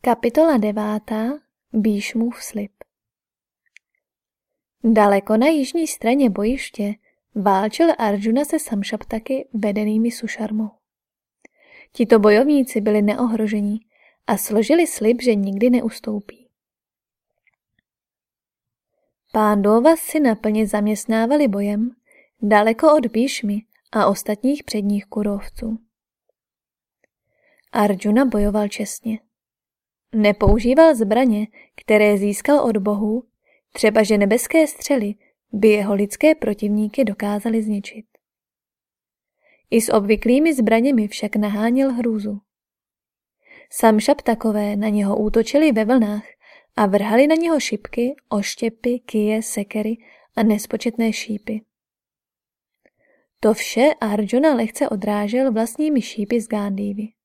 Kapitola devátá Bíšmův slib Daleko na jižní straně bojiště válčil Arjuna se Samšaptaky vedenými Sušarmou. Tito bojovníci byli neohrožení a složili slib, že nikdy neustoupí. Pándova si naplně zaměstnávali bojem daleko od Bíšmy a ostatních předních kurovců. Arjuna bojoval čestně. Nepoužíval zbraně, které získal od bohů, třeba že nebeské střely by jeho lidské protivníky dokázaly zničit. I s obvyklými zbraněmi však naháněl hrůzu. Sam takové na něho útočili ve vlnách a vrhali na něho šipky, oštěpy, kije, sekery a nespočetné šípy. To vše Arjuna lehce odrážel vlastními šípy z Gándívy.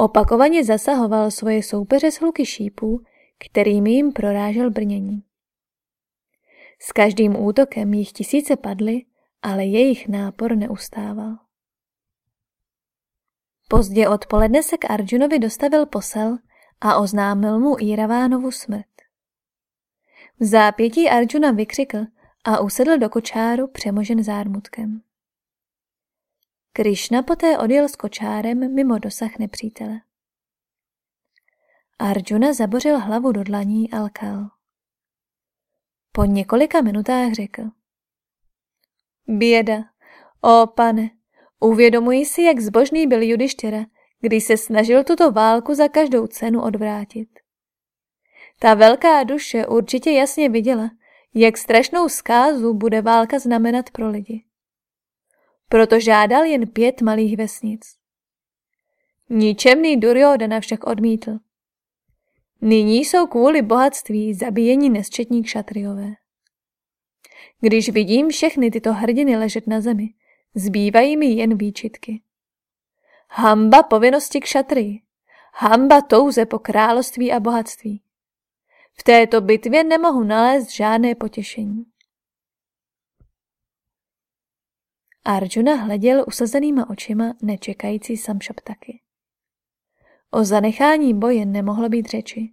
Opakovaně zasahoval svoje soupeře s hluky šípů, kterými jim prorážel brnění. S každým útokem jich tisíce padly, ale jejich nápor neustával. Pozdě odpoledne se k Arjunovi dostavil posel a oznámil mu Iravánovu smrt. V zápětí Arjuna vykřikl a usedl do kočáru přemožen zármutkem. Krišna poté odjel s kočárem mimo dosah nepřítele. Arjuna zabořil hlavu do dlaní a lkal. Po několika minutách řekl. Běda, o pane, uvědomuji si, jak zbožný byl Judištěra, když se snažil tuto válku za každou cenu odvrátit. Ta velká duše určitě jasně viděla, jak strašnou zkázu bude válka znamenat pro lidi proto žádal jen pět malých vesnic. Ničemný Duryodhana však odmítl. Nyní jsou kvůli bohatství zabíjeni nesčetní kšatriové. Když vidím všechny tyto hrdiny ležet na zemi, zbývají mi jen výčitky. Hamba povinnosti kšatry, hamba touze po království a bohatství. V této bitvě nemohu nalézt žádné potěšení. Arjuna hleděl usazenýma očima nečekající Samšaptaky. O zanechání boje nemohlo být řeči.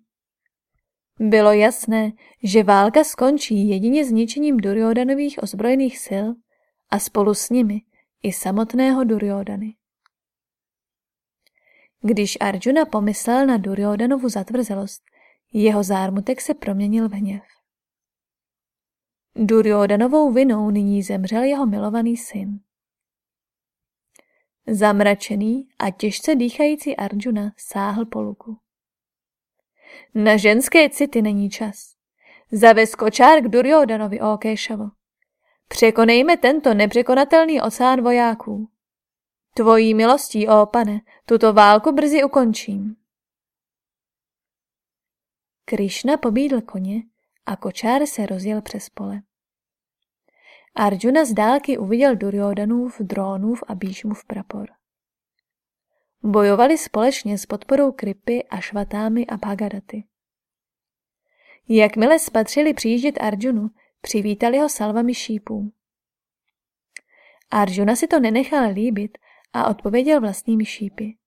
Bylo jasné, že válka skončí jedině zničením Duryodanových ozbrojených sil a spolu s nimi i samotného Duryodany. Když Arjuna pomyslel na Duryodanovu zatvrzelost, jeho zármutek se proměnil v hněv. Duryodanovou vinou nyní zemřel jeho milovaný syn. Zamračený a těžce dýchající Arjuna sáhl po luku. Na ženské city není čas. Zavez kočár k Duryodanovi, o Kéšavo. Překonejme tento nepřekonatelný oceán vojáků. Tvojí milostí, ó pane, tuto válku brzy ukončím. Krišna pobídl koně a kočár se rozjel přes pole. Arjuna z dálky uviděl Duryodanův, Drónův a Bíšmův prapor. Bojovali společně s podporou Kripy a Švatámy a Bhagadaty. Jakmile spatřili přijíždět Arjunu, přivítali ho salvami šípů. Arjuna si to nenechal líbit a odpověděl vlastními šípy.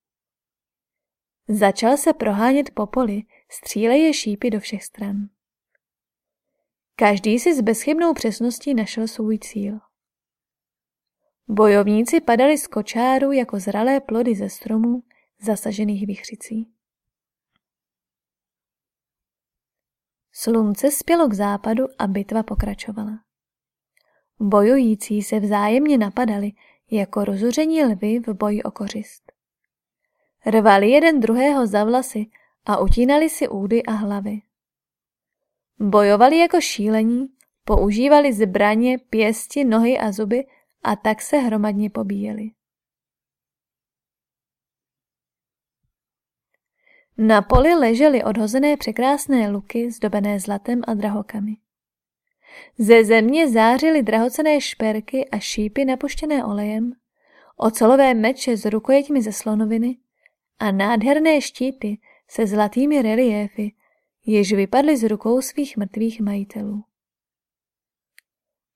Začal se prohánět po poli, stříleje šípy do všech stran. Každý si s bezchybnou přesností našel svůj cíl. Bojovníci padali z kočáru jako zralé plody ze stromů zasažených vichřicí. Slunce spělo k západu a bitva pokračovala. Bojující se vzájemně napadali jako rozuření lvy v boji o kořist. Rvali jeden druhého za vlasy a utínali si údy a hlavy. Bojovali jako šílení, používali zbraně, pěsti, nohy a zuby a tak se hromadně pobíjeli. Na poli ležely odhozené překrásné luky zdobené zlatem a drahokami. Ze země zářily drahocené šperky a šípy napuštěné olejem, ocelové meče s rukojeťmi ze slonoviny a nádherné štíty se zlatými reliéfy jež vypadly z rukou svých mrtvých majitelů.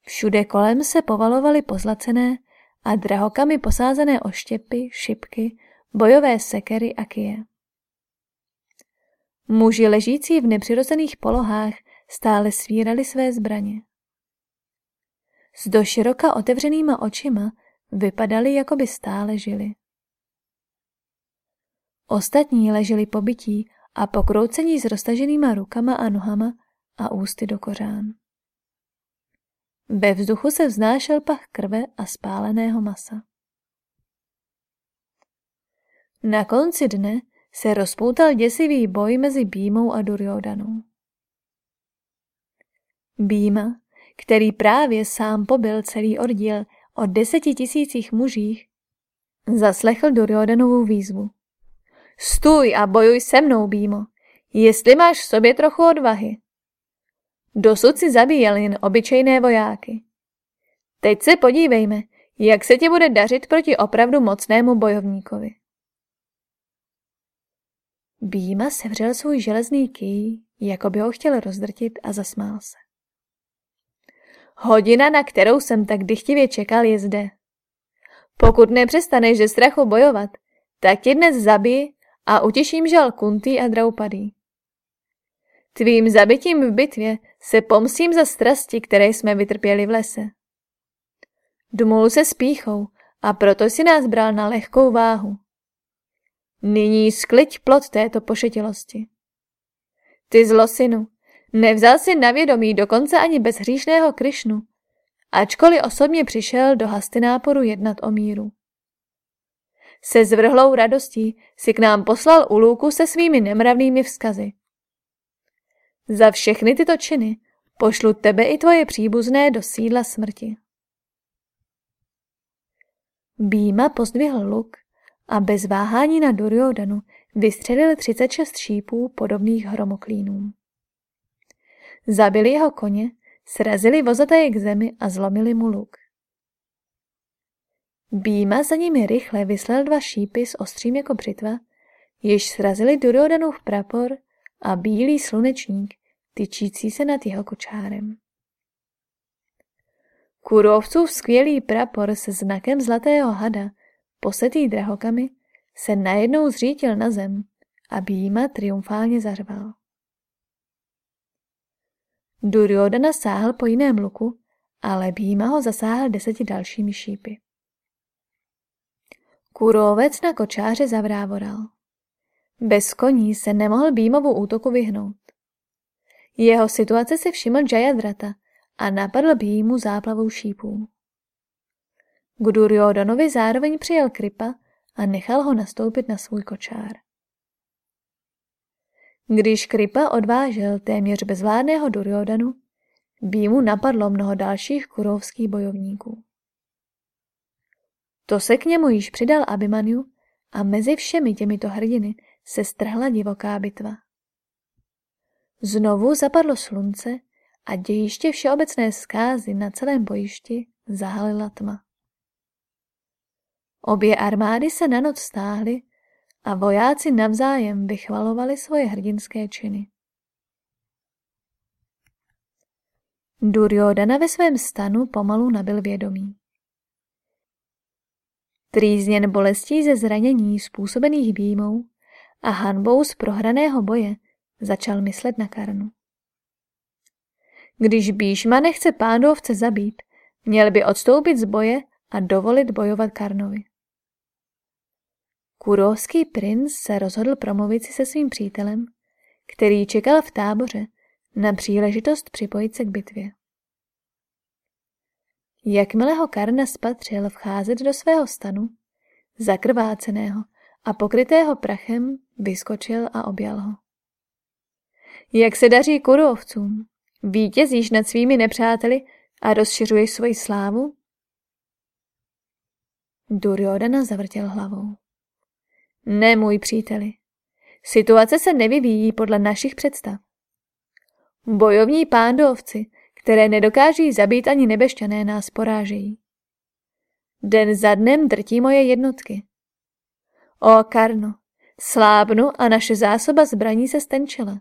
Všude kolem se povalovaly pozlacené a drahokami posázené oštěpy, šipky, bojové sekery a kije. Muži ležící v nepřirozených polohách stále svírali své zbraně. S doširoka otevřenýma očima vypadali, jako by stále žili. Ostatní leželi pobytí a pokroucení s roztaženýma rukama a nohama a ústy do kořán. Ve vzduchu se vznášel pach krve a spáleného masa. Na konci dne se rozpoutal děsivý boj mezi Bímou a Duryodanou. Býma, který právě sám pobyl celý oddíl o deseti tisících mužích, zaslechl Duryodanovu výzvu. Stůj a bojuj se mnou, Bímo, jestli máš v sobě trochu odvahy. Dosud si zabíjel jen obyčejné vojáky. Teď se podívejme, jak se ti bude dařit proti opravdu mocnému bojovníkovi. Býma sevřel svůj železný ký, jako by ho chtěl rozdrtit a zasmál se. Hodina, na kterou jsem tak dychtivě čekal, je zde. Pokud nepřestaneš ze strachu bojovat, tak tě dnes zabij a utěším žal Kuntý a Draupadý. Tvým zabitím v bitvě se pomstím za strasti, které jsme vytrpěli v lese. Dmul se spíchou a proto si nás bral na lehkou váhu. Nyní skliď plot této pošetilosti. Ty zlosinu, nevzal si na vědomí dokonce ani bezhříšného Krišnu, ačkoliv osobně přišel do Hastináporu jednat o míru. Se zvrhlou radostí si k nám poslal Ulůku se svými nemravnými vzkazy. Za všechny tyto činy pošlu tebe i tvoje příbuzné do sídla smrti. Býma pozdvihl luk a bez váhání na Duryodanu vystřelil 36 šípů podobných hromoklínům. Zabili jeho koně, srazili vozataje k zemi a zlomili mu luk. Býma za nimi rychle vyslal dva šípy s ostrým jako břitva, jež srazili Duryodanův prapor a bílý slunečník, tyčící se nad jeho kočárem. Kurovcův skvělý prapor se znakem zlatého hada, posetý drahokami, se najednou zřítil na zem a Býma triumfálně zařval. Duryodana sáhl po jiném luku, ale Býma ho zasáhl deseti dalšími šípy. Kurovec na kočáře zavrávoral. Bez koní se nemohl Bímovu útoku vyhnout. Jeho situace si všiml Jayadrata a napadl Bímu záplavou šípů. K Duryodanovi zároveň přijel Kripa a nechal ho nastoupit na svůj kočár. Když Kripa odvážel téměř bezvládného Duryodanu, Bímu napadlo mnoho dalších kurovských bojovníků. To se k němu již přidal Abimanyu a mezi všemi těmito hrdiny se strhla divoká bitva. Znovu zapadlo slunce a dějiště všeobecné zkázy na celém bojišti zahalila tma. Obě armády se na noc stáhly a vojáci navzájem vychvalovali svoje hrdinské činy. Duryodana ve svém stanu pomalu nabil vědomí. Trýzněn bolestí ze zranění způsobených býmou a hanbou z prohraného boje začal myslet na Karnu. Když Bíšma nechce pándovce zabít, měl by odstoupit z boje a dovolit bojovat Karnovi. Kurovský princ se rozhodl promluvit si se svým přítelem, který čekal v táboře na příležitost připojit se k bitvě. Jakmile ho Karna spatřil vcházet do svého stanu, zakrváceného a pokrytého prachem, vyskočil a objal ho. Jak se daří kurovcům? Vítězíš nad svými nepřáteli a rozšiřuješ svoji slávu? Duryodana zavrtěl hlavou. Ne, můj příteli. Situace se nevyvíjí podle našich představ. Bojovní pándovci, které nedokáží zabít ani nebešťané, nás porážejí. Den za dnem drtí moje jednotky. O Karno, slábnu a naše zásoba zbraní se stenčila.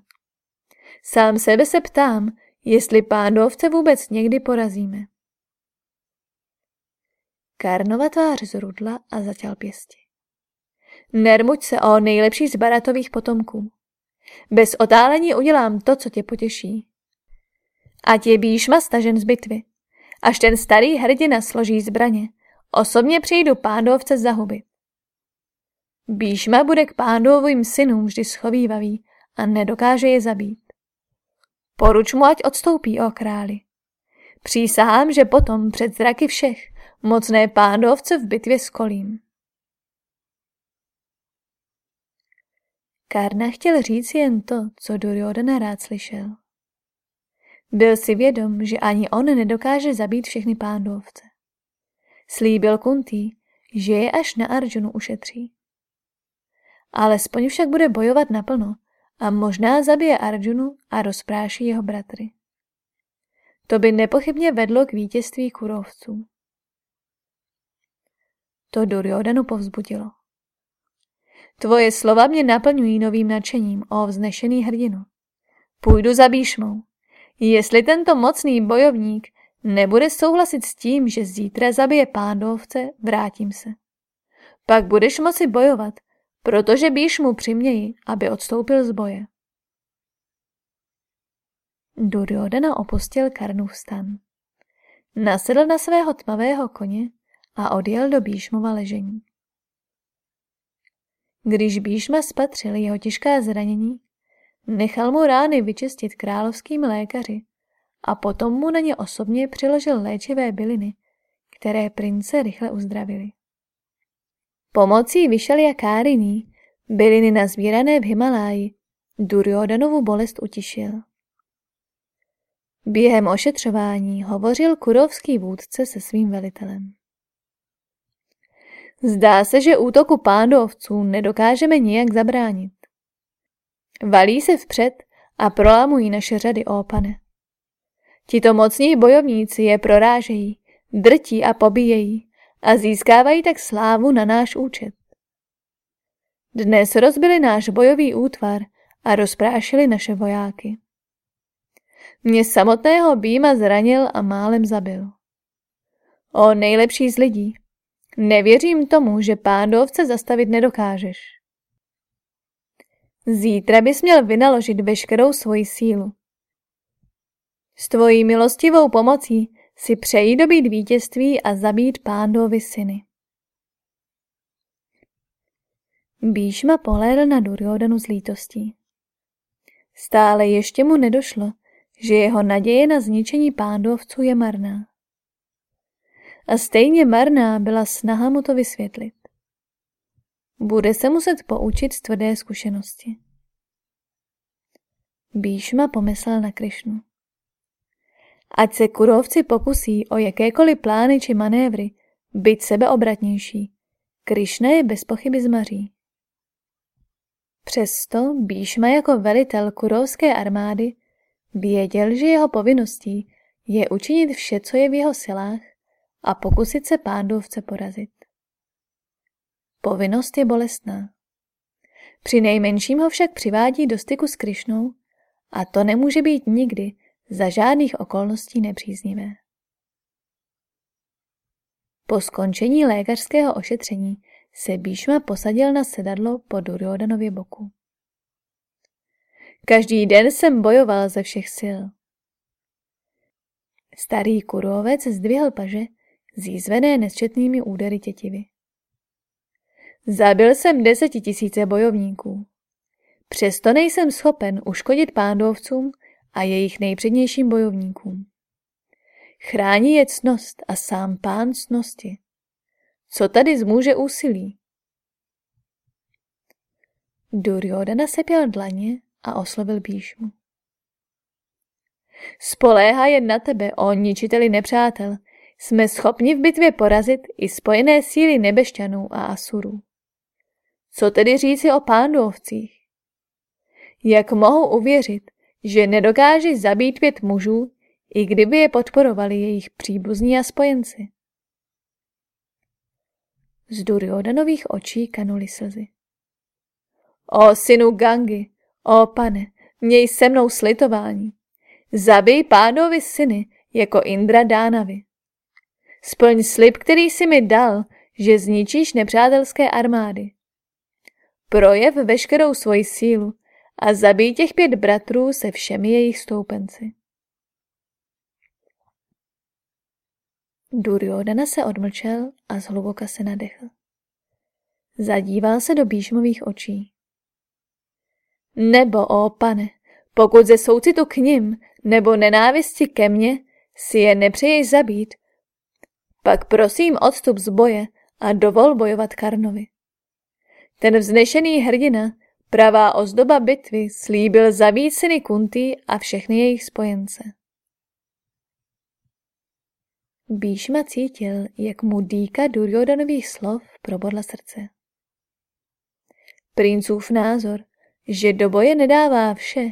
Sám sebe se ptám, jestli pándovce vůbec někdy porazíme. Karnova tvář zrudla a zatěl pěsti. Nermuď se o nejlepší z baratových potomků. Bez otálení udělám to, co tě potěší. Ať je Bíšma stažen z bitvy. Až ten starý hrdina složí zbraně, osobně přijdu pándovce zahubit. Bíšma bude k pándovým synům vždy schovývavý a nedokáže je zabít. Poruč mu, ať odstoupí, o králi. Přísahám, že potom před zraky všech mocné pándovce v bitvě skolím. Karna chtěl říct jen to, co Duryodhana rád slyšel. Byl si vědom, že ani on nedokáže zabít všechny pándovce. Slíbil Kuntý, že je až na Arjunu ušetří. Alespoň však bude bojovat naplno a možná zabije Arjunu a rozpráší jeho bratry. To by nepochybně vedlo k vítězství kurovců. To Duryodanu povzbudilo. Tvoje slova mě naplňují novým nadšením, o vznešený hrdinu. Půjdu za Bíšmou. Jestli tento mocný bojovník nebude souhlasit s tím, že zítra zabije pándovce, vrátím se. Pak budeš moci bojovat, protože Bíšmu přiměji, aby odstoupil z boje. Duryodhana opustil Karnův stan. Nasedl na svého tmavého koně a odjel do Bíšmova ležení. Když Bíšma spatřil jeho těžká zranění, nechal mu rány vyčistit královským lékaři a potom mu na ně osobně přiložil léčivé byliny, které prince rychle uzdravili. Pomocí Vyšalia Káriní, byliny nazbírané v Himaláji, Duryodanovu bolest utišil. Během ošetřování hovořil kurovský vůdce se svým velitelem. Zdá se, že útoku pándovců nedokážeme nijak zabránit. Valí se vpřed a prolamují naše řady, ó pane. Tito mocní bojovníci je prorážejí, drtí a pobíjejí a získávají tak slávu na náš účet. Dnes rozbili náš bojový útvar a rozprášili naše vojáky. Mě samotného býma zranil a málem zabil. O nejlepší z lidí, Nevěřím tomu, že pándovce zastavit nedokážeš. Zítra bys měl vynaložit veškerou svoji sílu. S tvojí milostivou pomocí si přeji dobít vítězství a zabít pándovi syny. Bíšma pohlédl na Duryodanu s lítostí. Stále ještě mu nedošlo, že jeho naděje na zničení pándovců je marná a stejně marná byla snaha mu to vysvětlit. Bude se muset poučit z tvrdé zkušenosti. Bíšma pomyslel na Krišnu. Ať se kurovci pokusí o jakékoliv plány či manévry, být sebeobratnější, Krišna je bez pochyby zmaří. Přesto Bíšma jako velitel kurovské armády věděl, že jeho povinností je učinit vše, co je v jeho silách, a pokusit se pándovce porazit. Povinnost je bolestná. Při nejmenším ho však přivádí do styku s Krišnou a to nemůže být nikdy za žádných okolností nepříznivé. Po skončení lékařského ošetření se Bíšma posadil na sedadlo po Duryodanově boku. Každý den jsem bojoval ze všech sil. Starý kurovec zdvihl paže zízvené nesčetnými údery tětivy. Zabil jsem desetitisíce bojovníků. Přesto nejsem schopen uškodit pándovcům a jejich nejpřednějším bojovníkům. Chrání je cnost a sám pán cnosti. Co tady zmůže úsilí? Duryodhana sepěl dlaně a oslovil Bíšmu. Spoléhá jen na tebe, o ničiteli nepřátel, jsme schopni v bitvě porazit i spojené síly nebešťanů a asurů. Co tedy říci o pándovcích? Jak mohou uvěřit, že nedokáže zabít pět mužů, i kdyby je podporovali jejich příbuzní a spojenci? Z Duryodanových očí kanuly slzy. O synu Gangy, o pane, měj se mnou slitování. Zabij pánovi syny jako Indra Dánavy. Splň slib, který si mi dal, že zničíš nepřátelské armády. Projev veškerou svoji sílu a zabij těch pět bratrů se všemi jejich stoupenci. Duryodhana se odmlčel a zhluboka se nadechl. Zadíval se do Bíšmových očí. Nebo, ó pane, pokud ze soucitu k nim nebo nenávisti ke mně si je nepřeješ zabít, pak prosím odstup z boje a dovol bojovat Karnovi. Ten vznešený hrdina, pravá ozdoba bitvy, slíbil zabít syny Kunty a všechny jejich spojence. Bíšma cítil, jak mu dýka Duryodanových slov probodla srdce. Princův názor, že do boje nedává vše,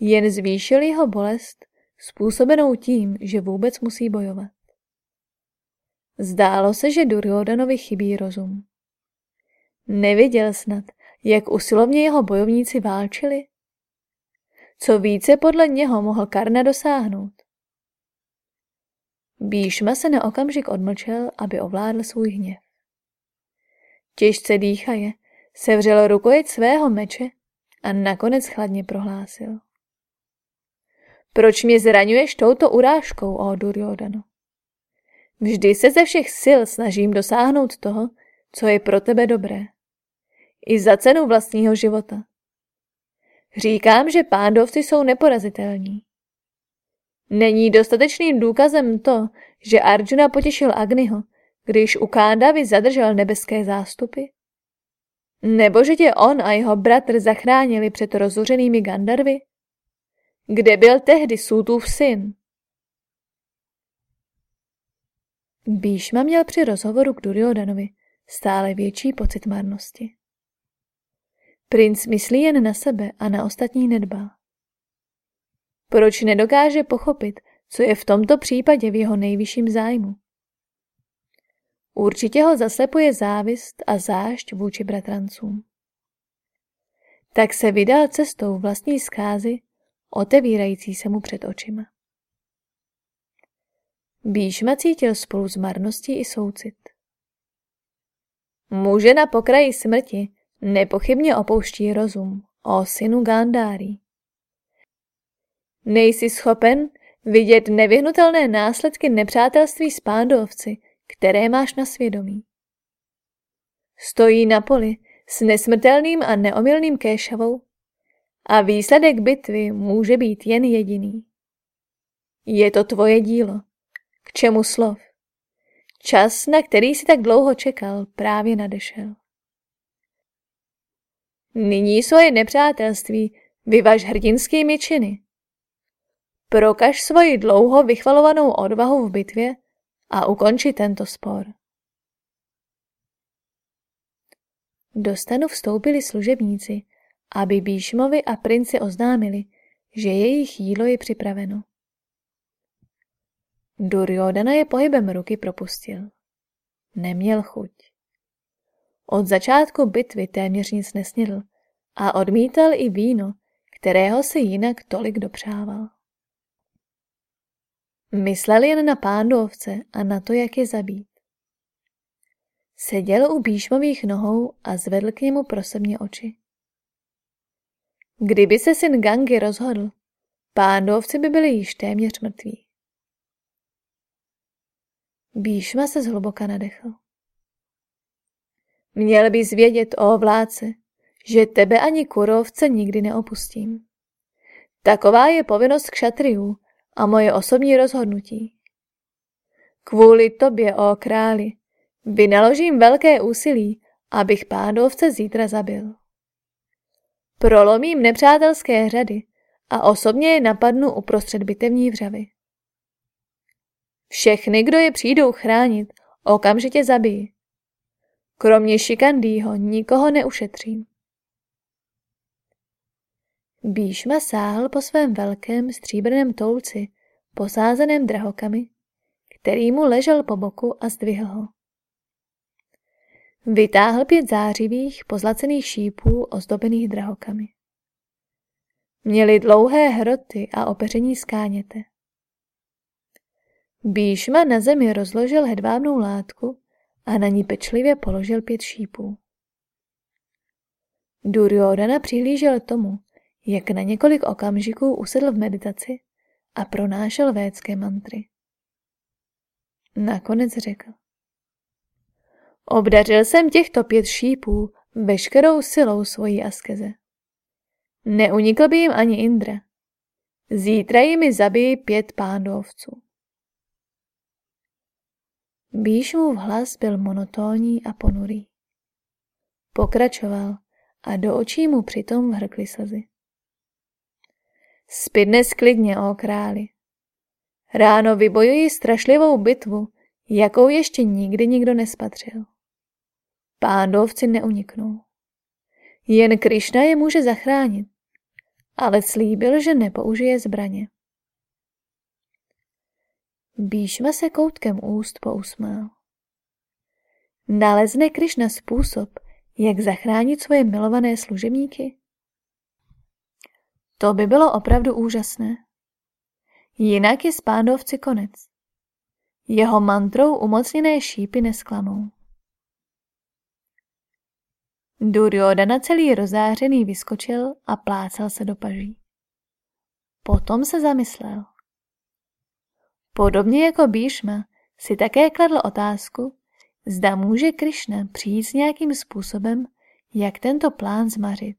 jen zvýšil jeho bolest, způsobenou tím, že vůbec musí bojovat. Zdálo se, že Duryodanovi chybí rozum. Neviděl snad, jak usilovně jeho bojovníci válčili? Co více podle něho mohl Karna dosáhnout? Bíšma se na okamžik odmlčel, aby ovládl svůj hněv. Těžce dýchaje, sevřel rukojeť svého meče a nakonec chladně prohlásil. Proč mě zraňuješ touto urážkou, ó Duryodano? Vždy se ze všech sil snažím dosáhnout toho, co je pro tebe dobré. I za cenu vlastního života. Říkám, že pándovci jsou neporazitelní. Není dostatečným důkazem to, že Arjuna potěšil Agniho, když u Kándavy zadržel nebeské zástupy? Nebo že tě on a jeho bratr zachránili před rozuřenými Gandarvy? Kde byl tehdy Sútův syn? Bíšma měl při rozhovoru k Duryodanovi stále větší pocit marnosti. Princ myslí jen na sebe a na ostatní nedbá. Proč nedokáže pochopit, co je v tomto případě v jeho nejvyšším zájmu? Určitě ho zaslepuje závist a zášť vůči bratrancům. Tak se vydal cestou vlastní zkázy, otevírající se mu před očima. Bíšma cítil spolu s marností i soucit. Muže na pokraji smrti nepochybně opouští rozum, o synu Gandári. Nejsi schopen vidět nevyhnutelné následky nepřátelství s pándovci, které máš na svědomí. Stojí na poli s nesmrtelným a neomilným kéšavou a výsledek bitvy může být jen jediný. Je to tvoje dílo. K čemu slov? Čas, na který si tak dlouho čekal, právě nadešel. Nyní svoje nepřátelství vyvaž hrdinskými činy. Prokaž svoji dlouho vychvalovanou odvahu v bitvě a ukonči tento spor. Do stanu vstoupili služebníci, aby Bíšmovi a princi oznámili, že jejich jídlo je připraveno. Duryodana je pohybem ruky propustil. Neměl chuť. Od začátku bitvy téměř nic nesnidl a odmítal i víno, kterého si jinak tolik dopřával. Myslel jen na pándovce a na to, jak je zabít. Seděl u Bíšmových nohou a zvedl k němu prosebně oči. Kdyby se syn Gangy rozhodl, pándovci by byli již téměř mrtví. Bíšma se zhluboka nadechl. Měl bys vědět, o vládce, že tebe ani kurovce nikdy neopustím. Taková je povinnost kšatriů a moje osobní rozhodnutí. Kvůli tobě, o králi, vynaložím velké úsilí, abych pádovce zítra zabil. Prolomím nepřátelské řady a osobně je napadnu uprostřed bitevní vřavy. Všechny, kdo je přijdou chránit, okamžitě zabijí. Kromě Šikandýho nikoho neušetřím. Bíšma sáhl po svém velkém stříbrném toulci, posázeném drahokami, který mu ležel po boku a zdvihl ho. Vytáhl pět zářivých, pozlacených šípů ozdobených drahokami. Měli dlouhé hroty a opeření skáněte. Bíšma na zemi rozložil hedvábnou látku a na ní pečlivě položil pět šípů. Duryodhana přihlížel tomu, jak na několik okamžiků usedl v meditaci a pronášel védské mantry. Nakonec řekl. Obdařil jsem těchto pět šípů veškerou silou svojí askeze. Neunikl by jim ani Indra. Zítra jimi zabijí pět pándovců. Bíšmův hlas byl monotónní a ponurý. Pokračoval a do očí mu přitom vhrkly slzy. Spí dnes klidně, o králi. Ráno vybojuji strašlivou bitvu, jakou ještě nikdy nikdo nespatřil. Pándovci neuniknou. Jen Krišna je může zachránit, ale slíbil, že nepoužije zbraně. Bíšma se koutkem úst pousmál. Nalezne Krišna způsob, jak zachránit svoje milované služebníky? To by bylo opravdu úžasné. Jinak je s pándovci konec. Jeho mantrou umocněné šípy nesklamou. Duryodana celý rozářený vyskočil a plácal se do paží. Potom se zamyslel. Podobně jako Bíšma si také kladl otázku, zda může Krišna přijít s nějakým způsobem, jak tento plán zmařit.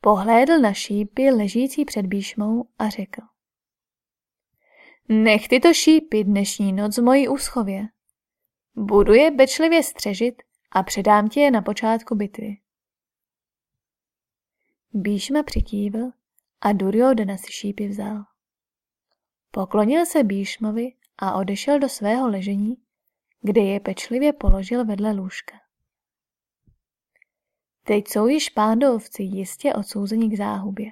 Pohlédl na šípy ležící před Bíšmou a řekl. Nech tyto šípy dnešní noc v mojí úschově. Budu je bečlivě střežit a předám ti je na počátku bitvy. Bíšma přikývl a Duryodhana si šípy vzal. Poklonil se Bíšmovi a odešel do svého ležení, kde je pečlivě položil vedle lůžka. Teď jsou již pándovci jistě odsouzeni k záhubě.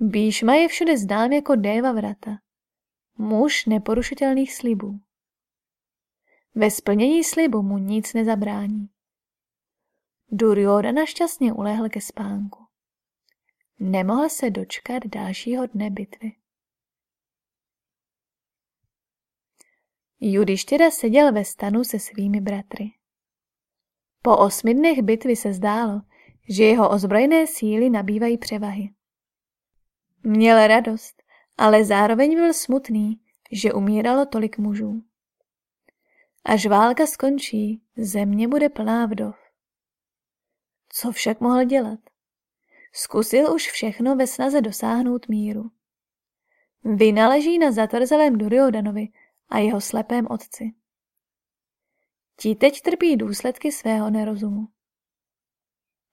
Bíšma je všude znám jako Deva Vrata, muž neporušitelných slibů. Ve splnění slibu mu nic nezabrání. Duryodhana šťastně ulehl ke spánku. Nemohl se dočkat dalšího dne bitvy. Judištěra seděl ve stanu se svými bratry. Po osmi dnech bitvy se zdálo, že jeho ozbrojené síly nabývají převahy. Měl radost, ale zároveň byl smutný, že umíralo tolik mužů. Až válka skončí, země bude plná vdov. Co však mohl dělat? Zkusil už všechno ve snaze dosáhnout míru. Vynaleží na zatrzelém Duryodanovi a jeho slepém otci. Ti teď trpí důsledky svého nerozumu.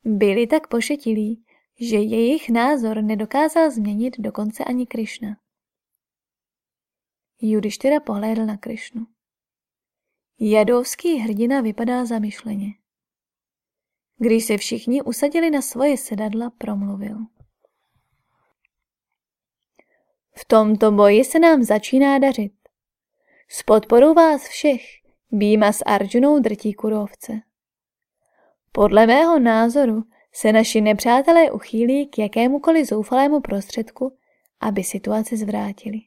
Byli tak pošetilí, že jejich názor nedokázal změnit dokonce ani Krišna. Judištyra pohlédl na Krišnu. Jadovský hrdina vypadá zamyšleně. Když se všichni usadili na svoje sedadla, promluvil. V tomto boji se nám začíná dařit. S podporou vás všech Býma s Arjunou drtí kurovce. Podle mého názoru se naši nepřátelé uchýlí k jakémukoliv zoufalému prostředku, aby situaci zvrátili.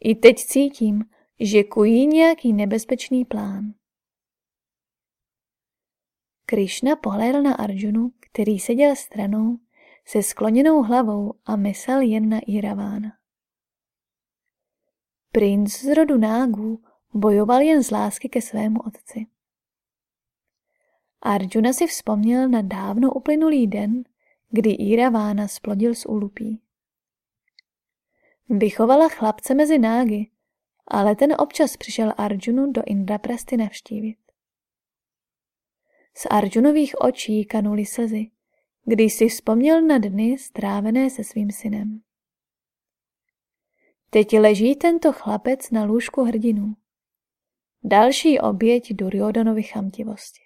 I teď cítím, že kují nějaký nebezpečný plán. Krišna pohlédl na Arjunu, který seděl stranou se skloněnou hlavou a myslel jen na Iravána. Princ z rodu nágů bojoval jen z lásky ke svému otci. Arjuna si vzpomněl na dávno uplynulý den, kdy Iravána splodil z úlupí. Vychovala chlapce mezi nágy, ale ten občas přišel Arjunu do Indraprasty navštívit. Z Arjunových očí kanuly slzy, když si vzpomněl na dny strávené se svým synem. Teď leží tento chlapec na lůžku hrdinů. Další oběť Duryodanovy chamtivosti.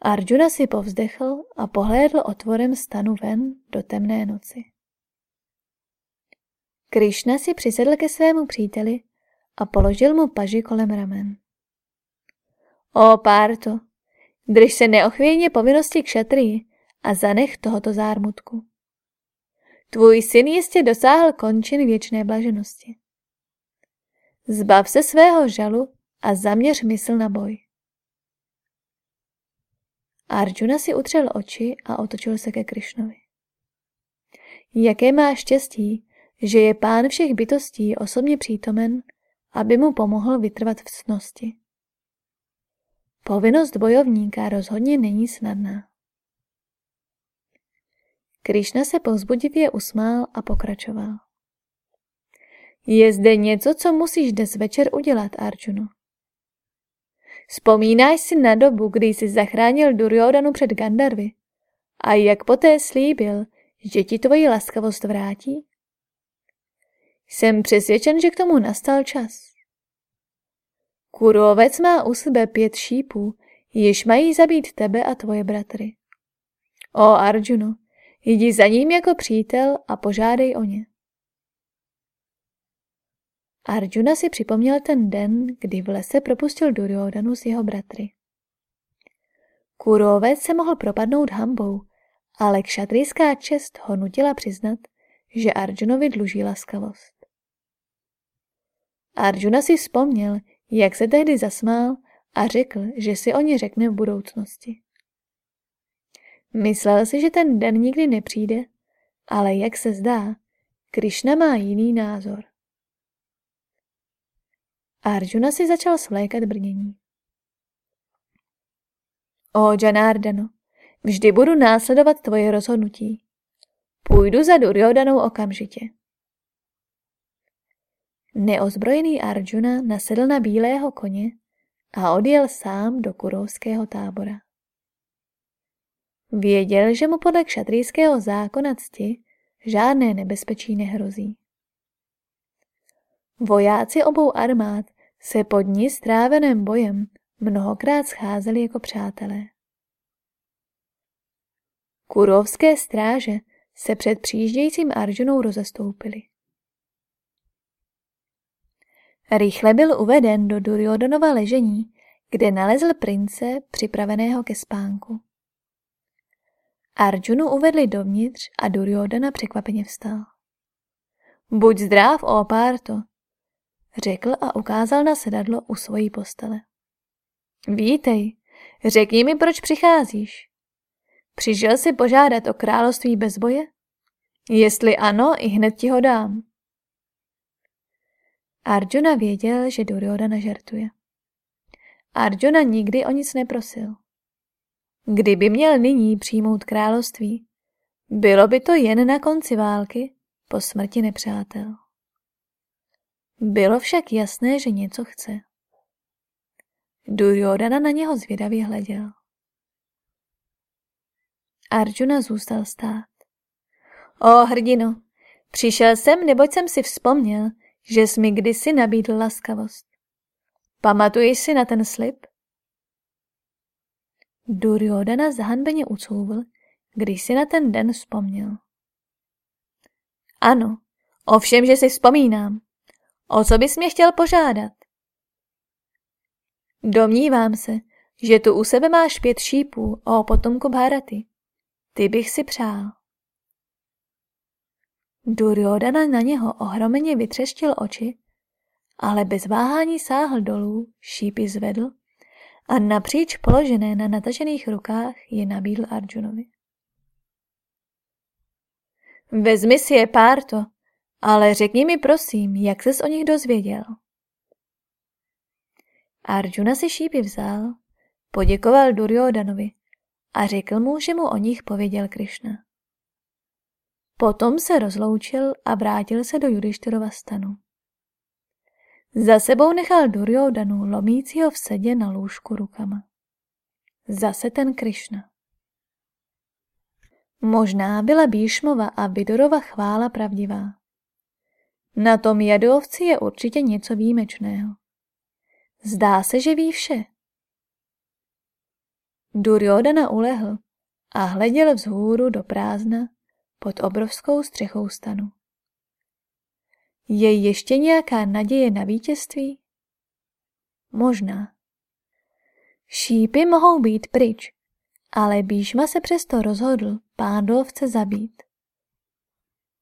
Arjuna si povzdechl a pohlédl otvorem stanu ven do temné noci. Krišna si přisedl ke svému příteli a položil mu paži kolem ramen. O Párto, drž se neochvějně povinnosti k šatrii a zanech tohoto zármutku. Tvůj syn jistě dosáhl končin věčné blaženosti. Zbav se svého žalu a zaměř mysl na boj. Arjuna si utřel oči a otočil se ke Krišnovi. Jaké má štěstí, že je pán všech bytostí osobně přítomen, aby mu pomohl vytrvat v cnosti. Povinnost bojovníka rozhodně není snadná. Krišna se povzbudivě usmál a pokračoval. Je zde něco, co musíš dnes večer udělat, Arjuno. Vzpomínáš si na dobu, kdy jsi zachránil Duryodanu před Gandarvy a jak poté slíbil, že ti tvoji laskavost vrátí? Jsem přesvědčen, že k tomu nastal čas. Kurovec má u sebe pět šípů, jež mají zabít tebe a tvoje bratry. O Arjuno, jdi za ním jako přítel a požádej o ně. Arjuna si připomněl ten den, kdy v lese propustil Duryodanu s jeho bratry. Kurovec se mohl propadnout hambou, ale kšatrijská čest ho nutila přiznat, že Arjunovi dluží laskavost. Arjuna si vzpomněl, jak se tehdy zasmál a řekl, že si o ně řekne v budoucnosti. Myslel si, že ten den nikdy nepřijde, ale jak se zdá, Krišna má jiný názor. Arjuna si začal svlékat brnění. O Janardano, vždy budu následovat tvoje rozhodnutí. Půjdu za Duryodanou okamžitě. Neozbrojený Arjuna nasedl na bílého koně a odjel sám do kurovského tábora. Věděl, že mu podle kšatrijského zákona cti žádné nebezpečí nehrozí. Vojáci obou armád se pod ní stráveném bojem mnohokrát scházeli jako přátelé. Kurovské stráže se před přijíždějícím Arjunou rozestoupili. Rychle byl uveden do Duryodonova ležení, kde nalezl prince připraveného ke spánku. Arjunu uvedli dovnitř a Duryodana překvapeně vstal. Buď zdrav, ó Párto, řekl a ukázal na sedadlo u svojí postele. Vítej, řekni mi, proč přicházíš. Přišel si požádat o království bez boje? Jestli ano, i hned ti ho dám. Arjuna věděl, že Duryodhana žertuje. Arjuna nikdy o nic neprosil. Kdyby měl nyní přijmout království, bylo by to jen na konci války po smrti nepřátel. Bylo však jasné, že něco chce. Duryodhana na něho zvědavě hleděl. Arjuna zůstal stát. O hrdino, přišel jsem, neboť jsem si vzpomněl, že jsi mi kdysi nabídl laskavost. Pamatuješ si na ten slib? Duryodhana zahanbeně ucouvl, když si na ten den vzpomněl. Ano, ovšem, že si vzpomínám. O co bys mě chtěl požádat? Domnívám se, že tu u sebe máš pět šípů o potomku Bharaty. Ty bych si přál. Duryodhana na něho ohromeně vytřeštil oči, ale bez váhání sáhl dolů, šípy zvedl a napříč položené na natažených rukách je nabídl Arjunovi. Vezmi si je, Párto, ale řekni mi prosím, jak ses o nich dozvěděl. Arjuna si šípy vzal, poděkoval Duryodanovi a řekl mu, že mu o nich pověděl Krišna. Potom se rozloučil a vrátil se do Judištyrova stanu. Za sebou nechal Duryodanu lomícího v sedě na lůžku rukama. Zase ten Krišna. Možná byla Bíšmova a Vidorova chvála pravdivá. Na tom jadovci je určitě něco výjimečného. Zdá se, že ví vše. Duryodana ulehl a hleděl vzhůru do prázdna pod obrovskou střechou stanu. Je ještě nějaká naděje na vítězství? Možná. Šípy mohou být pryč, ale Bíšma se přesto rozhodl pándovce zabít.